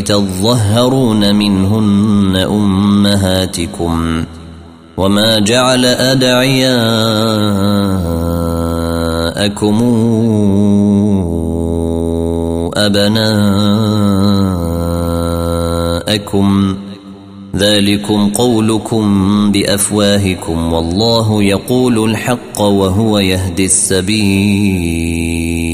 تظهرون منهن أمهاتكم وما جعل أدعياءكم أبناءكم. ذلكم قولكم بأفواهكم والله يقول الحق وهو يهدي السبيل.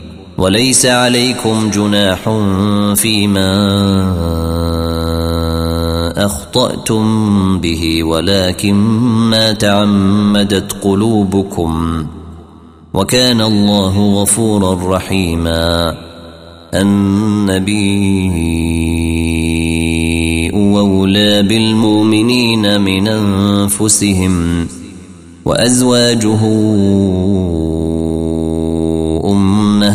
وليس عليكم جناح فيما أخطأتم به ولكن ما تعمدت قلوبكم. وكان الله غفورا رحيما. النبي أولى بالمؤمنين من أنفسهم وأزواجه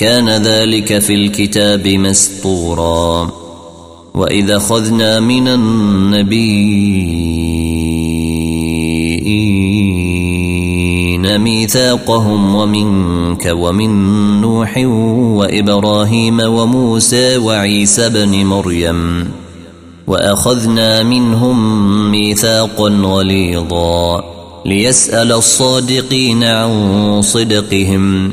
كان ذلك في الكتاب مسطورا. وإذا خذنا من النبيين ميثاقهم ومنك ومن نوح وإبراهيم وموسى وعيسى بن مريم. وأخذنا منهم ميثاقا غليظا. ليسأل الصادقين عن صدقهم.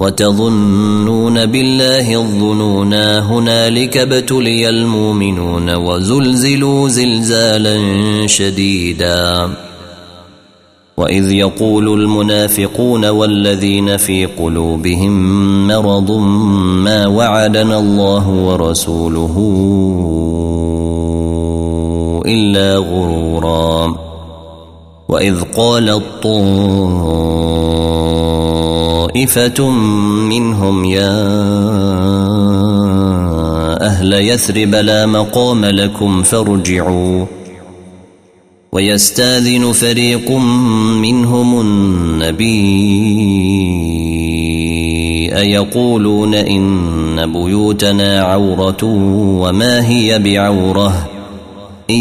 وتظنون بالله الظنونا هنالك ابتلي المؤمنون وزلزلوا زلزالا شديدا. وإذ يقول المنافقون والذين في قلوبهم مرض ما وعدنا الله ورسوله إلا غرورا. وإذ قال الطائفه منهم يا أهل يثرب لا مقام لكم فارجعوا. ويستاذن فريق منهم النبي أيقولون إن بيوتنا عورة وما هي بعورة؟ إن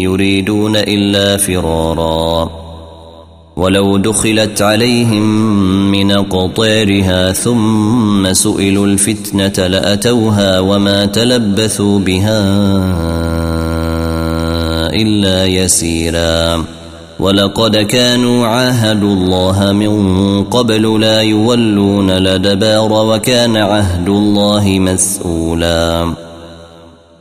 يريدون إلا فرارا. ولو دخلت عليهم من قطيرها ثم سئلوا الفتنة لأتوها وما تلبثوا بها إلا يسيراً. ولقد كانوا عاهدوا الله من قبل لا يولون لدبار وكان عهد الله مسؤولا.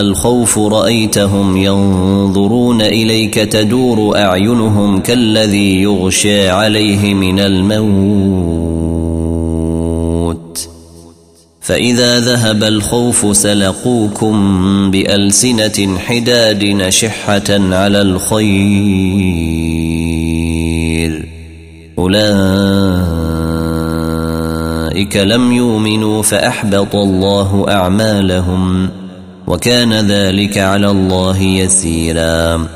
الخوف رأيتهم ينظرون إليك تدور أعينهم كالذي يغشى عليه من الموت. فإذا ذهب الخوف سلقوكم بألسنة حداد نشحة على الخير. أولئك لم يؤمنوا فأحبط الله أعمالهم. وكان ذلك على الله يسيرا.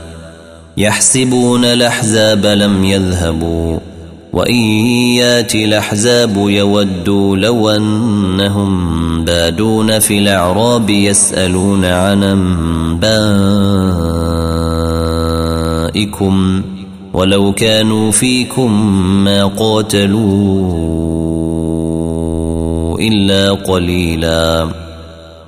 يحسبون الأحزاب لم يذهبوا وإن ياتي الأحزاب يودوا لو أنهم بادون في الأعراب يسألون عن أنبائكم ولو كانوا فيكم ما قاتلوا إلا قليلا.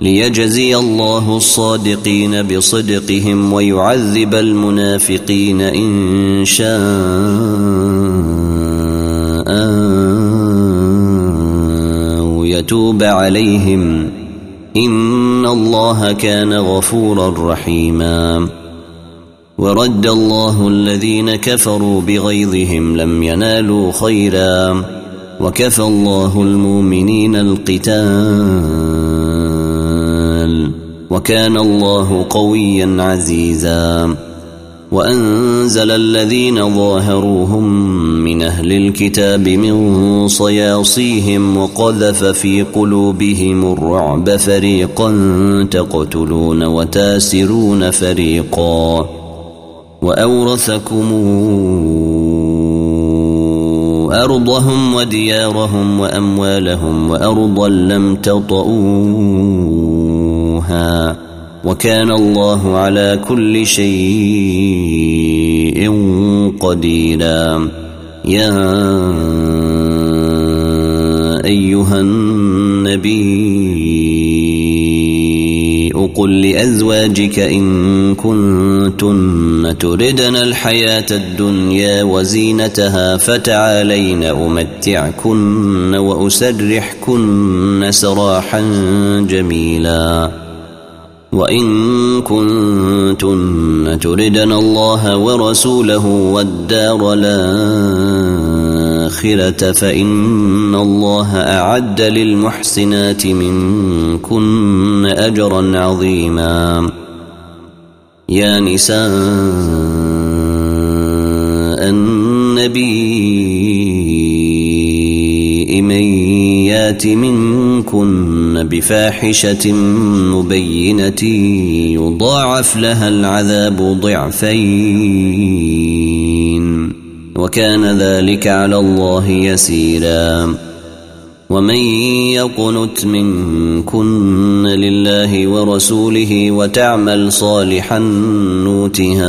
ليجزي الله الصادقين بصدقهم ويعذب المنافقين إن شاء يتوب عليهم. إن الله كان غفورا رحيما. ورد الله الذين كفروا بغيظهم لم ينالوا خيرا. وكفى الله المؤمنين القتال. وكان الله قويا عزيزا. وأنزل الذين ظاهروهم من أهل الكتاب من صياصيهم وقذف في قلوبهم الرعب فريقا تقتلون وتاسرون فريقا. وأورثكم أرضهم وديارهم وأموالهم وأرضا لم تطئوها وكان الله على كل شيء قديرا. يا أيها النبي قل لأزواجك إن كنتن تردن الحياة الدنيا وزينتها فتعالين أمتعكن وأسرحكن سراحا جميلا. وإن كنتن تردن الله ورسوله والدار الآخرة فإن الله أعد للمحسنات منكن أجرا عظيما. يا نساء يات منكن بفاحشة مبينة يضاعف لها العذاب ضعفين. وكان ذلك على الله يسيراً. ومن يقنت منكن لله ورسوله وتعمل صالحا نوتها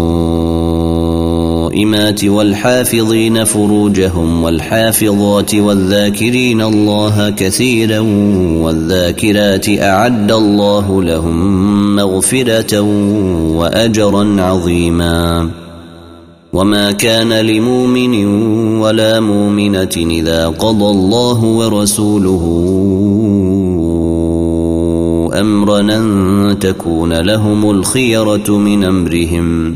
القائمات والحافظين فروجهم والحافظات والذاكرين الله كثيرا والذاكرات أعد الله لهم مغفرة وأجرا عظيما. وما كان لمؤمن ولا مؤمنة إذا قضى الله ورسوله أمرا أن تكون لهم الخيرة من أمرهم.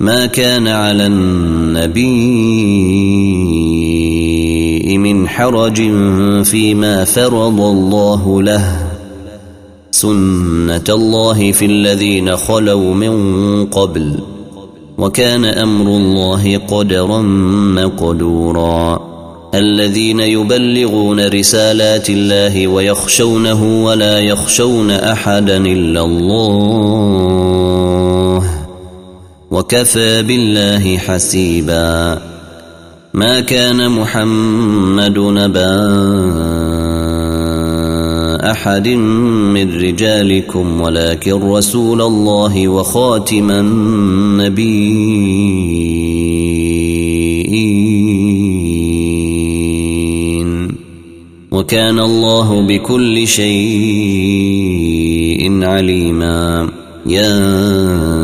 ما كان على النبي من حرج فيما فرض الله له. سنة الله في الذين خلوا من قبل وكان أمر الله قدرا مقدورا. الذين يبلغون رسالات الله ويخشونه ولا يخشون احدا إلا الله. وكفى بالله حسيبا. ما كان محمد نبا أحد من رجالكم ولكن رسول الله وخاتم النبيين. وكان الله بكل شيء عليما. يا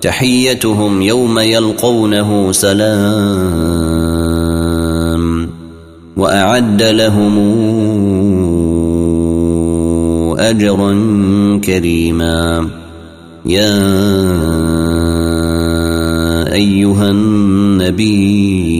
تحيتهم يوم يلقونه سلام وأعد لهم أجرا كريما. يا أيها النبي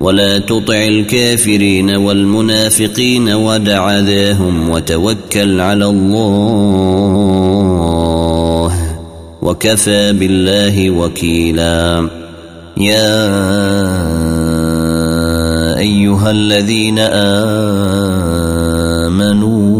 ولا تطع الكافرين والمنافقين ودع ذاهم وتوكل على الله وكفى بالله وكيلا. يا أيها الذين آمنوا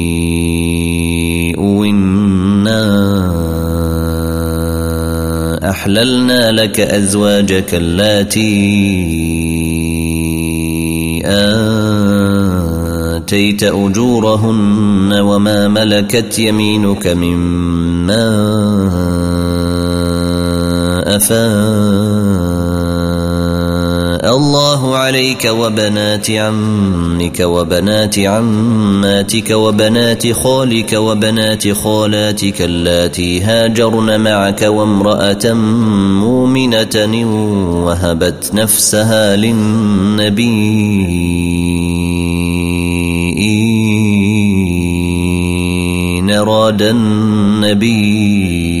أحللنا لك أزواجك اللاتي آتيت أجورهن وما ملكت يمينك مما الله عليك وبنات عمك وبنات عماتك وبنات خالك وبنات خالاتك اللاتي هاجرن معك وامرأة مؤمنة وهبت نفسها للنبي إن أراد النبي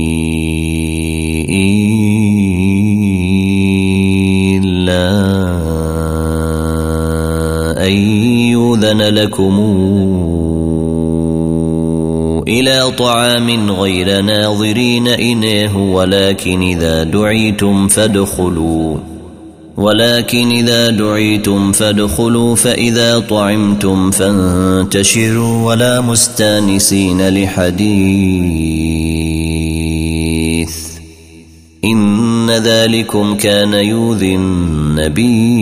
أن يؤذن لكم إلى طعام غير ناظرين إناه ولكن إذا دعيتم فادخلوا ولكن إذا دعيتم فادخلوا فإذا طعمتم فانتشروا ولا مستأنسين لحديث. إن ذلكم كان يؤذي النبي.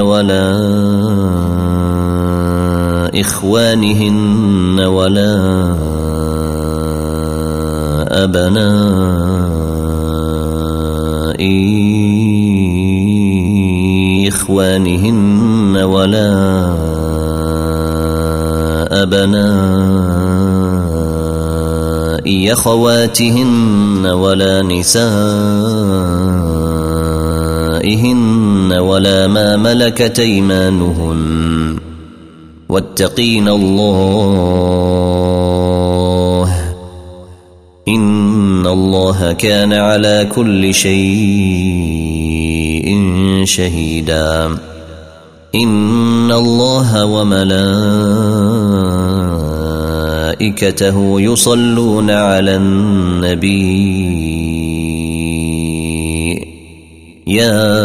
ولا إخوانهن ولا أبناء إخوانهن ولا أبناء أخواتهن ولا نسائهن ولا ما ملكت أيمانهن. واتقين الله. إن الله كان على كل شيء شهيدا. إن الله وملائكته يصلون على النبي. يا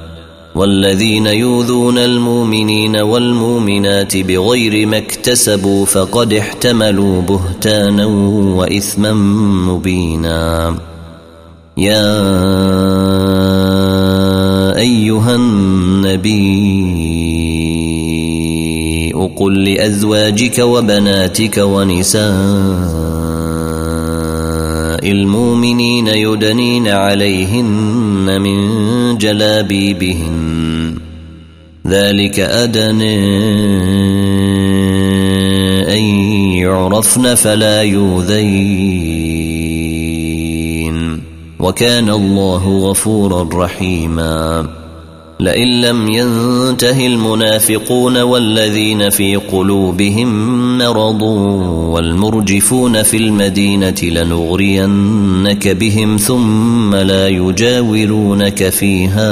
والذين يؤذون المؤمنين والمؤمنات بغير ما اكتسبوا فقد احتملوا بهتانا وإثما مبينا. يا أيها النبي قل لأزواجك وبناتك ونساء المؤمنين يدنين عليهن من جلابيبهن ذلك أدنى أن يعرفن فلا يؤذين. وكان الله غفورا رحيما. لئن لم ينته المنافقون والذين في قلوبهم مرض والمرجفون في المدينة لنغرينك بهم ثم لا يجاورونك فيها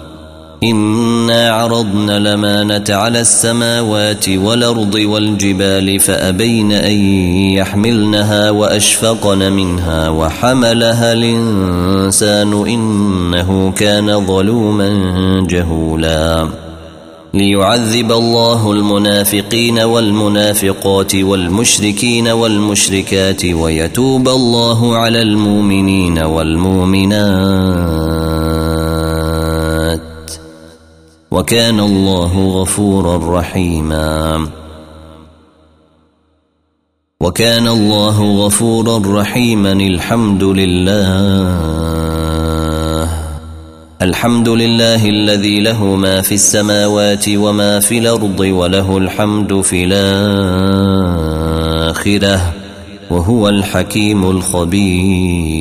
إنا عرضنا الأمانة على السماوات والأرض والجبال فأبين أن يحملنها وأشفقن منها وحملها الإنسان إنه كان ظلوما جهولا. ليعذب الله المنافقين والمنافقات والمشركين والمشركات ويتوب الله على المؤمنين والمؤمنات وكان الله غفورا رحيما. وكان الله غفورا رحيما الحمد لله. الحمد لله الذي له ما في السماوات وما في الأرض وله الحمد في الآخرة وهو الحكيم الخبير.